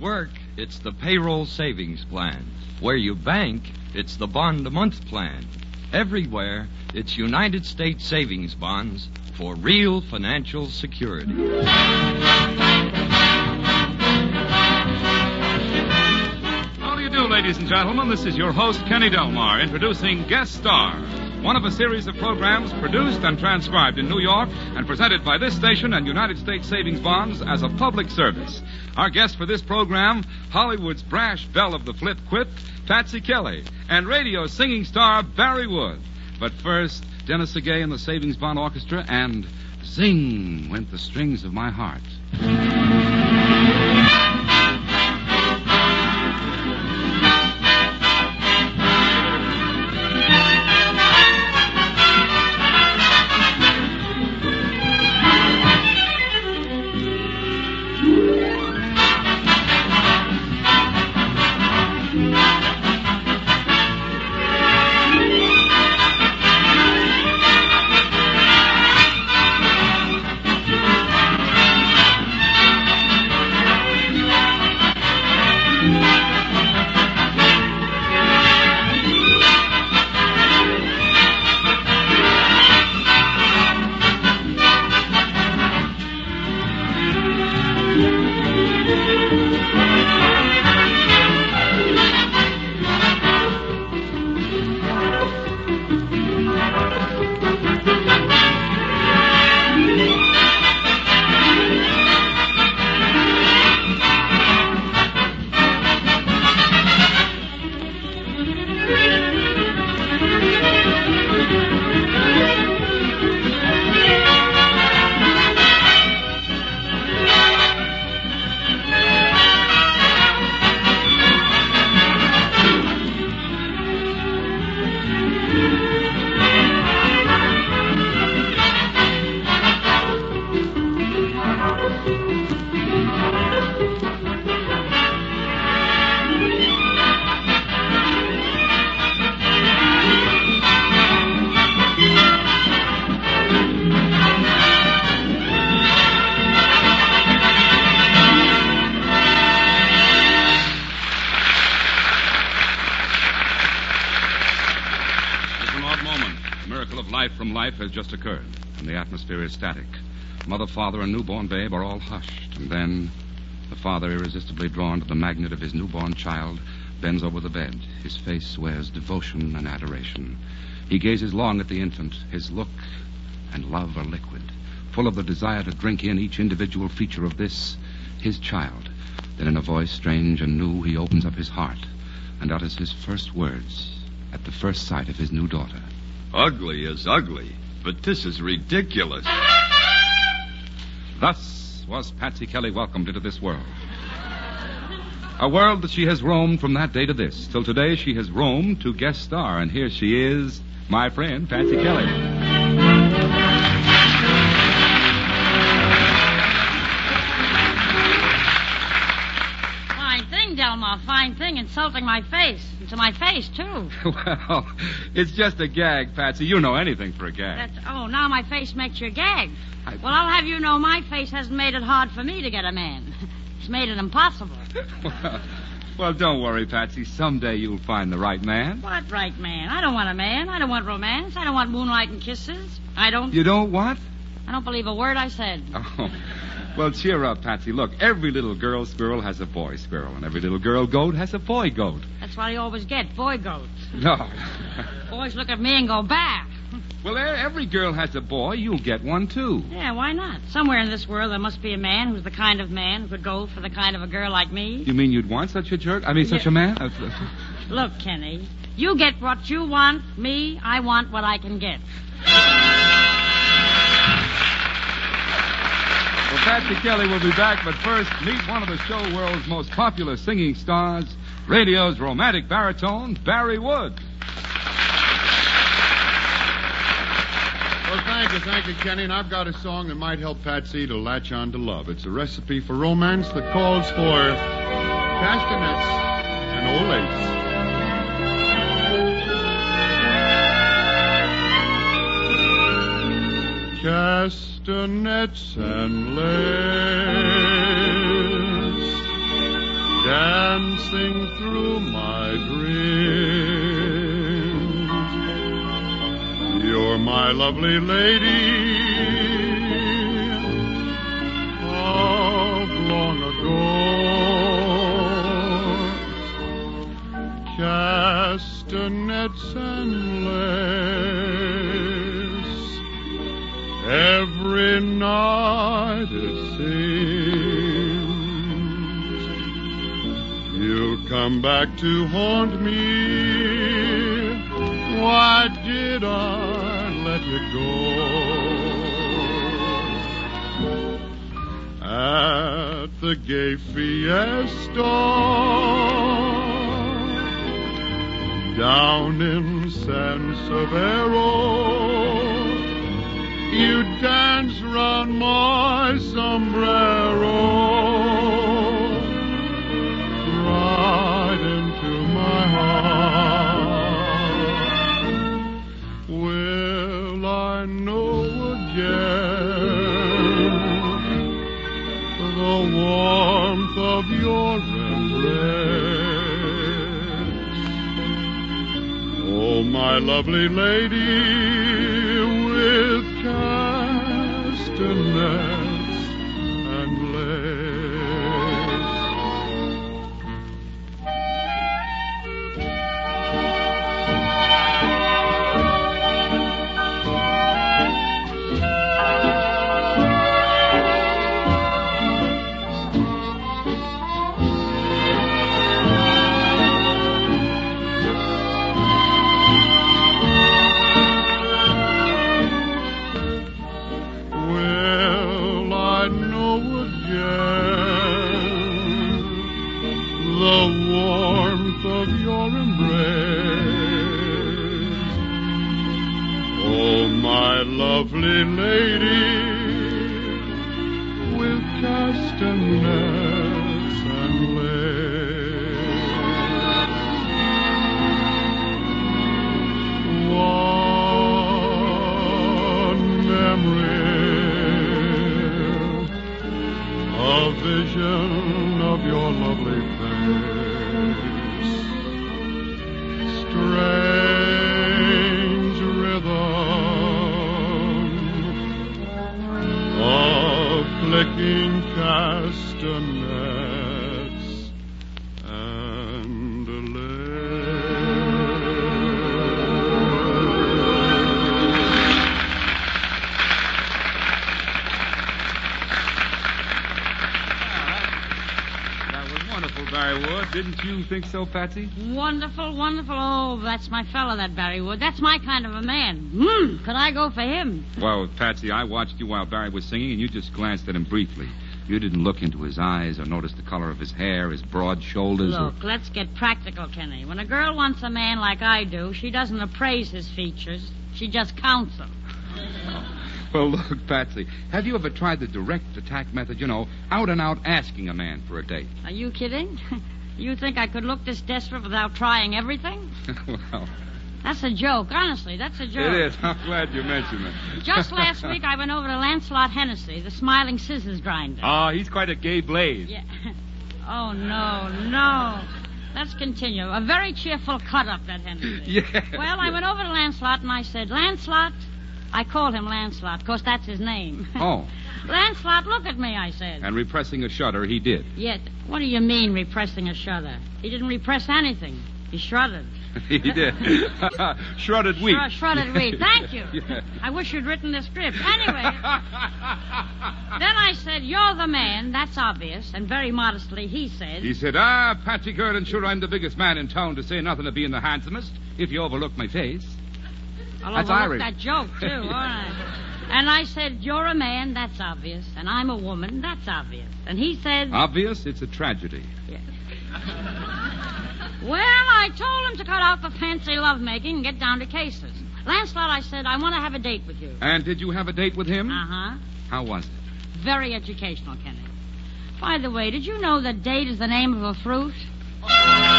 work, it's the payroll savings plan. Where you bank, it's the bond a month plan. Everywhere, it's United States savings bonds for real financial security. How do you do, ladies and gentlemen? This is your host, Kenny Delmar, introducing Guest Star, one of a series of programs produced and transcribed in New York and presented by this station and United States Savings Bonds as a public service. Our guest for this program, Hollywood's brash belle of the flip quip, Patsy Kelly, and radio singing star Barry Wood. But first, Dennis Segay and the Savings Bond Orchestra, and zing went the strings of my heart. Life has just occurred, and the atmosphere is static. Mother, father, and newborn babe are all hushed, and then the father, irresistibly drawn to the magnet of his newborn child, bends over the bed. His face wears devotion and adoration. He gazes long at the infant. His look and love are liquid, full of the desire to drink in each individual feature of this, his child. Then, in a voice strange and new, he opens up his heart and utters his first words at the first sight of his new daughter. Ugly is ugly, but this is ridiculous. Thus was Patsy Kelly welcomed into this world. A world that she has roamed from that day to this. Till today she has roamed to guest star, and here she is, my friend, Patsy Kelly. Delmar. Fine thing. Insulting my face. And to my face, too. well, it's just a gag, Patsy. You know anything for a gag. That's, oh, now my face makes you gag. I- Well, I'll have you know my face hasn't made it hard for me to get a man. It's made it impossible. well, well, don't worry, Patsy. Someday you'll find the right man. What right man? I don't want a man. I don't want romance. I don't want moonlight and kisses. I don't. You don't what? I don't believe a word I said. Oh. Well, cheer up, Patsy. Look, every little girl squirrel has a boy squirrel, and every little girl goat has a boy goat. That's what I always get. Boy goats. No. Boys look at me and go, bah. well, every girl has a boy. You'll get one, too. Yeah, why not? Somewhere in this world there must be a man who's the kind of man who could go for the kind of a girl like me. You mean you'd want such a jerk? I mean, such Yeah. a man? Look, Kenny, you get what you want. Me, I want what I can get. Well, Patsy Kelly will be back, but first, meet one of the show world's most popular singing stars, radio's romantic baritone, Barry Wood. Well, thank you, thank you, Kenny. And I've got a song that might help Patsy to latch on to love. It's a recipe for romance that calls for castanets and old lace. Castanets and lace dancing through my dreams. You're my lovely lady long ago. Castanets and lace, every night it seems you'll come back to haunt me. Why did I let you go? At the gay fiesta down in San Severo. You dance round my sombrero. Into my heart. Will I know again the warmth of your embrace? Oh, my lovely lady castanets Didn't you think so, Patsy? Wonderful, wonderful. Oh, that's my fellow, that Barry Wood. That's my kind of a man. Hmm, could I go for him? Well, Patsy, I watched you while Barry was singing, and you just glanced at him briefly. You didn't look into his eyes or notice the color of his hair, his broad shoulders. or- Look, let's get practical, Kenny. When a girl wants a man like I do, she doesn't appraise his features. She just counts them. Well, look, Patsy, have you ever tried the direct attack method? You know, out and out asking a man for a date. Are you kidding? you think I could look this desperate without trying everything? well, That's a joke. Honestly, that's a joke. it is. I'm glad you mentioned it. Just last week, I went over to Lancelot Hennessy, the smiling scissors grinder. Ah, he's quite a gay blaze. Yeah. Oh, no, no. Let's continue. A very cheerful cut up, that Hennessy. Yeah. Well, I went over to Lancelot and I said, Lancelot. I called him Lancelot. Of course, that's his name. Oh, Lancelot, look at me, I said. and repressing a shudder, he did. Yet, what do you mean repressing a shudder? He didn't repress anything. He shrudded. he did. Shredded wheat. Shru- shredded wheat. Thank you. Yeah. I wish you'd written the script. Anyway, then I said, You're the man. That's obvious. And very modestly, he said, He said, Ah, Patsy Gurden, sure I'm the biggest man in town to say nothing of being the handsomest, if you overlook my face. I'll That's Irish. that joke, too. All right. And I said, You're a man. That's obvious. And I'm a woman. That's obvious. And he said, Obvious, it's a tragedy. Well, I told him to cut out the fancy lovemaking and get down to cases. Lancelot, I said, I want to have a date with you. And did you have a date with him? Uh huh. How was it? Very educational, Kenny. By the way, did you know that date is the name of a fruit?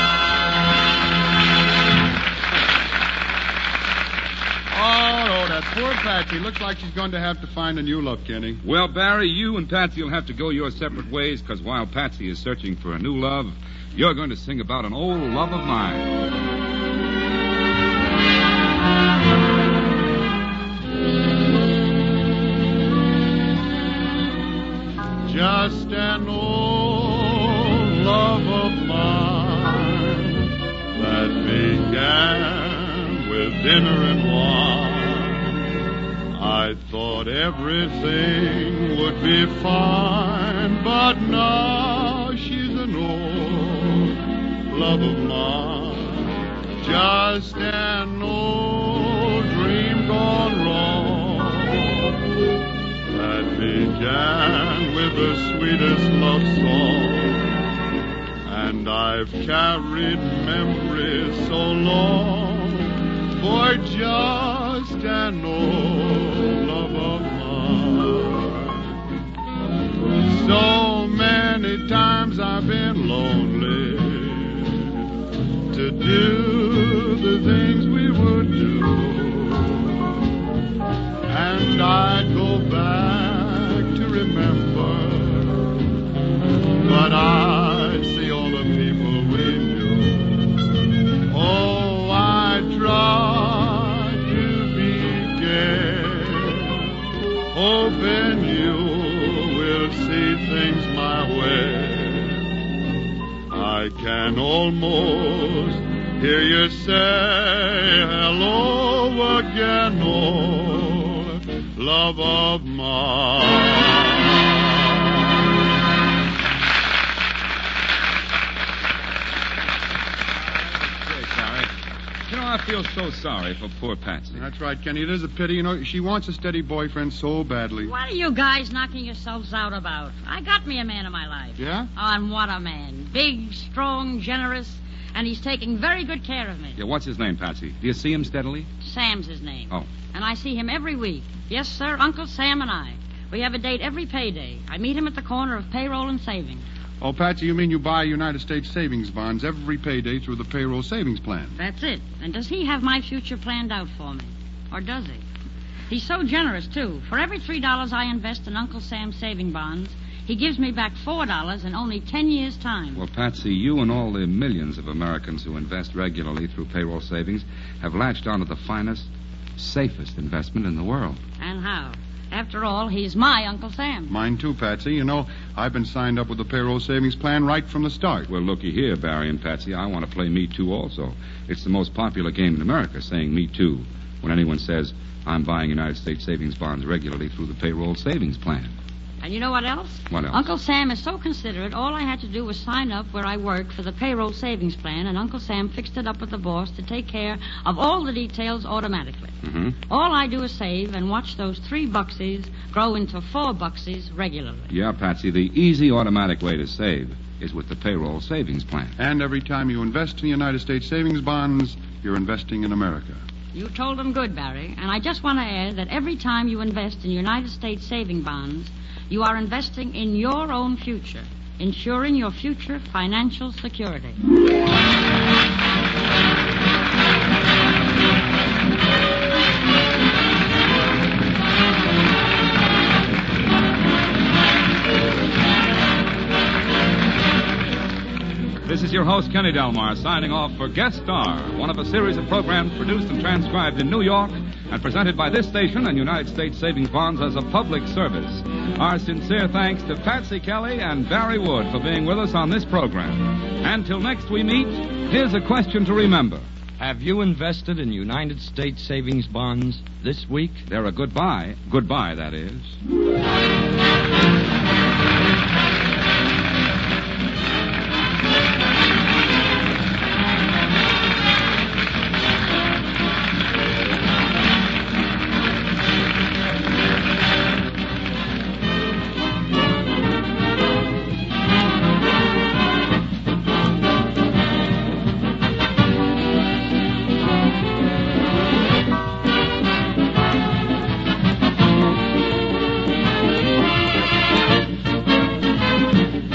Oh, Oh, that poor Patsy. Looks like she's going to have to find a new love, Kenny. Well, Barry, you and Patsy will have to go your separate ways because while Patsy is searching for a new love, you're going to sing about an old love of mine. Thought everything would be fine, but now she's an old love of mine. Just an old dream gone wrong that began with the sweetest love song. And I've carried memories so long for just an old So many times I've been lonely to do can almost hear you say hello again, oh, love of mine. I feel so sorry for poor Patsy. That's right, Kenny. It is a pity. You know, she wants a steady boyfriend so badly. What are you guys knocking yourselves out about? I got me a man in my life. Yeah? Oh, and what a man. Big, strong, generous, and he's taking very good care of me. Yeah, what's his name, Patsy? Do you see him steadily? Sam's his name. Oh. And I see him every week. Yes, sir, Uncle Sam and I. We have a date every payday. I meet him at the corner of payroll and savings. Oh, Patsy, you mean you buy United States savings bonds every payday through the payroll savings plan? That's it. And does he have my future planned out for me? Or does he? He's so generous, too. For every $3 I invest in Uncle Sam's saving bonds, he gives me back $4 in only 10 years' time. Well, Patsy, you and all the millions of Americans who invest regularly through payroll savings have latched onto the finest, safest investment in the world. And how? After all, he's my Uncle Sam. Mine too, Patsy. You know, I've been signed up with the payroll savings plan right from the start. Well, looky here, Barry and Patsy. I want to play Me Too also. It's the most popular game in America, saying Me Too, when anyone says, I'm buying United States savings bonds regularly through the payroll savings plan. And you know what else? What else? Uncle Sam is so considerate, all I had to do was sign up where I work for the payroll savings plan, and Uncle Sam fixed it up with the boss to take care of all the details automatically. Mm-hmm. All I do is save and watch those three bucksies grow into four bucksies regularly. Yeah, Patsy, the easy automatic way to save is with the payroll savings plan. And every time you invest in United States savings bonds, you're investing in America. You told them good, Barry. And I just want to add that every time you invest in United States saving bonds, you are investing in your own future, ensuring your future financial security. This is your host, Kenny Delmar, signing off for Guest Star, one of a series of programs produced and transcribed in New York and presented by this station and United States Savings Bonds as a public service. Our sincere thanks to Patsy Kelly and Barry Wood for being with us on this program. Until next we meet, here's a question to remember. Have you invested in United States savings bonds this week? They're a goodbye. Goodbye, that is.